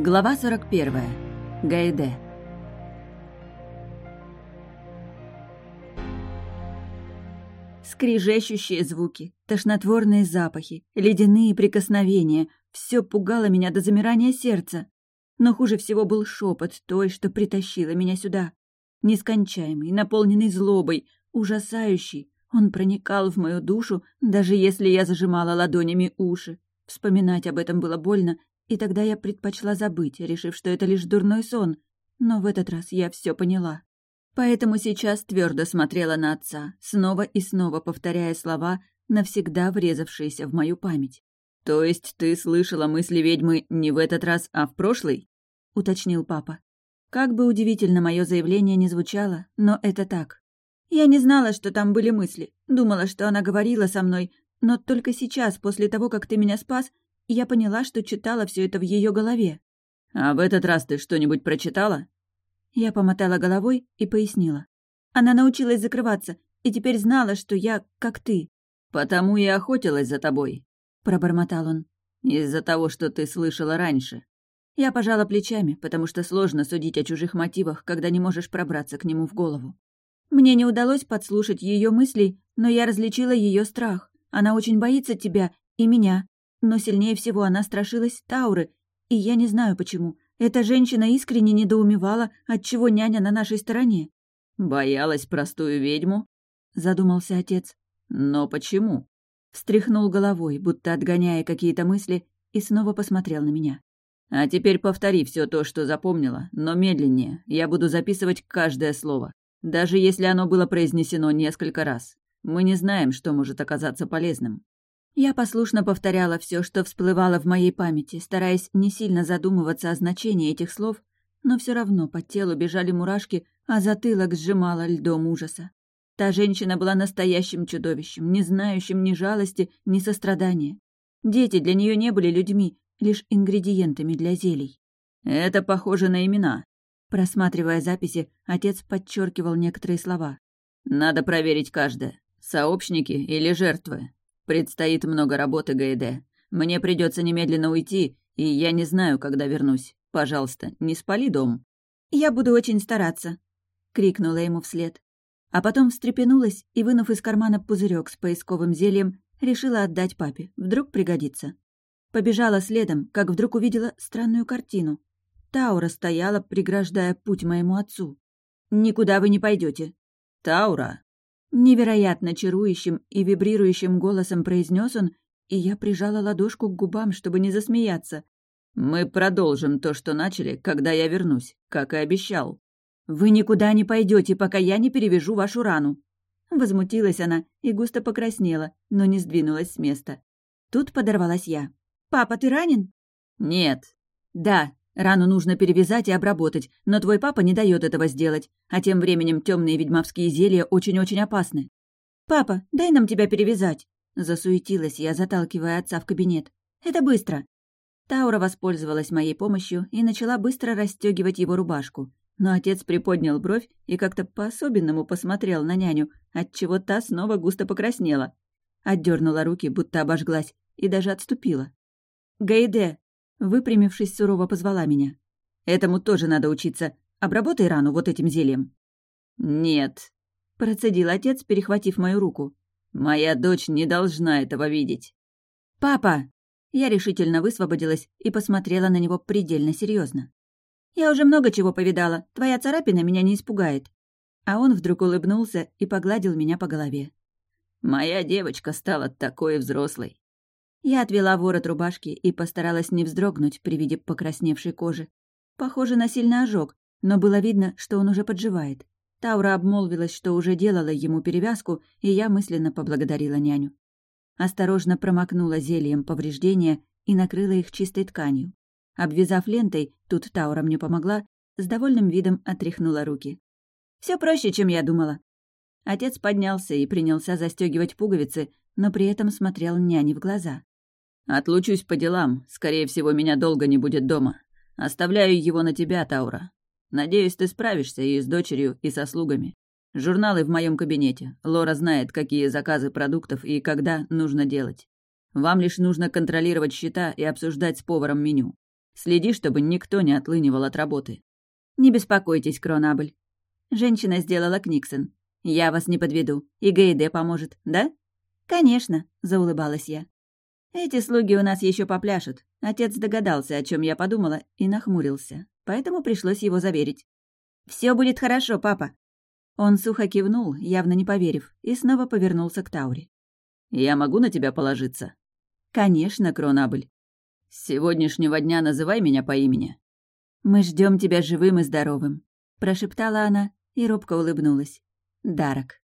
Глава 41. Гайде. Скрижещущие звуки, тошнотворные запахи, ледяные прикосновения — все пугало меня до замирания сердца. Но хуже всего был шепот той, что притащила меня сюда. Нескончаемый, наполненный злобой, ужасающий. Он проникал в мою душу, даже если я зажимала ладонями уши. Вспоминать об этом было больно, и тогда я предпочла забыть, решив, что это лишь дурной сон. Но в этот раз я все поняла. Поэтому сейчас твердо смотрела на отца, снова и снова повторяя слова, навсегда врезавшиеся в мою память. «То есть ты слышала мысли ведьмы не в этот раз, а в прошлый?» — уточнил папа. Как бы удивительно мое заявление не звучало, но это так. Я не знала, что там были мысли. Думала, что она говорила со мной, но только сейчас, после того, как ты меня спас, я поняла, что читала все это в ее голове. «А в этот раз ты что-нибудь прочитала?» Я помотала головой и пояснила. Она научилась закрываться и теперь знала, что я как ты. «Потому и охотилась за тобой», — пробормотал он. «Из-за того, что ты слышала раньше». Я пожала плечами, потому что сложно судить о чужих мотивах, когда не можешь пробраться к нему в голову. Мне не удалось подслушать ее мыслей, но я различила ее страх. Она очень боится тебя и меня, но сильнее всего она страшилась Тауры, и я не знаю почему. Эта женщина искренне недоумевала, отчего няня на нашей стороне. «Боялась простую ведьму?» — задумался отец. «Но почему?» Встряхнул головой, будто отгоняя какие-то мысли, и снова посмотрел на меня. «А теперь повтори все то, что запомнила, но медленнее. Я буду записывать каждое слово, даже если оно было произнесено несколько раз. Мы не знаем, что может оказаться полезным». Я послушно повторяла все, что всплывало в моей памяти, стараясь не сильно задумываться о значении этих слов, но все равно по телу бежали мурашки, а затылок сжимало льдом ужаса. Та женщина была настоящим чудовищем, не знающим ни жалости, ни сострадания. Дети для нее не были людьми, лишь ингредиентами для зелий. «Это похоже на имена», Просматривая записи, отец подчеркивал некоторые слова. «Надо проверить каждое. Сообщники или жертвы. Предстоит много работы, Гайде. Мне придется немедленно уйти, и я не знаю, когда вернусь. Пожалуйста, не спали дом». «Я буду очень стараться», — крикнула ему вслед. А потом встрепенулась и, вынув из кармана пузырек с поисковым зельем, решила отдать папе. Вдруг пригодится. Побежала следом, как вдруг увидела странную картину. Таура стояла, преграждая путь моему отцу. «Никуда вы не пойдете. «Таура!» Невероятно чарующим и вибрирующим голосом произнес он, и я прижала ладошку к губам, чтобы не засмеяться. «Мы продолжим то, что начали, когда я вернусь, как и обещал». «Вы никуда не пойдете, пока я не перевяжу вашу рану». Возмутилась она и густо покраснела, но не сдвинулась с места. Тут подорвалась я. «Папа, ты ранен?» «Нет». «Да, рану нужно перевязать и обработать, но твой папа не дает этого сделать, а тем временем темные ведьмовские зелья очень-очень опасны». «Папа, дай нам тебя перевязать!» Засуетилась я, заталкивая отца в кабинет. «Это быстро!» Таура воспользовалась моей помощью и начала быстро расстегивать его рубашку. Но отец приподнял бровь и как-то по-особенному посмотрел на няню, отчего та снова густо покраснела. Отдернула руки, будто обожглась, и даже отступила. «Гаиде!» Выпрямившись, сурово позвала меня. «Этому тоже надо учиться. Обработай рану вот этим зельем». «Нет», — процедил отец, перехватив мою руку. «Моя дочь не должна этого видеть». «Папа!» Я решительно высвободилась и посмотрела на него предельно серьезно. «Я уже много чего повидала. Твоя царапина меня не испугает». А он вдруг улыбнулся и погладил меня по голове. «Моя девочка стала такой взрослой». Я отвела ворот рубашки и постаралась не вздрогнуть при виде покрасневшей кожи. Похоже на сильный ожог, но было видно, что он уже подживает. Таура обмолвилась, что уже делала ему перевязку, и я мысленно поблагодарила няню. Осторожно промокнула зельем повреждения и накрыла их чистой тканью. Обвязав лентой, тут Таура мне помогла, с довольным видом отряхнула руки. Все проще, чем я думала. Отец поднялся и принялся застегивать пуговицы, но при этом смотрел няне в глаза. «Отлучусь по делам. Скорее всего, меня долго не будет дома. Оставляю его на тебя, Таура. Надеюсь, ты справишься и с дочерью, и со слугами. Журналы в моем кабинете. Лора знает, какие заказы продуктов и когда нужно делать. Вам лишь нужно контролировать счета и обсуждать с поваром меню. Следи, чтобы никто не отлынивал от работы». «Не беспокойтесь, Кронабль». Женщина сделала Книксон. «Я вас не подведу. И Гейде поможет, да?» «Конечно», — заулыбалась я. «Эти слуги у нас еще попляшут». Отец догадался, о чем я подумала, и нахмурился. Поэтому пришлось его заверить. Все будет хорошо, папа». Он сухо кивнул, явно не поверив, и снова повернулся к Тауре. «Я могу на тебя положиться?» «Конечно, Кронабль». «С сегодняшнего дня называй меня по имени». «Мы ждем тебя живым и здоровым», — прошептала она и робко улыбнулась. «Дарок».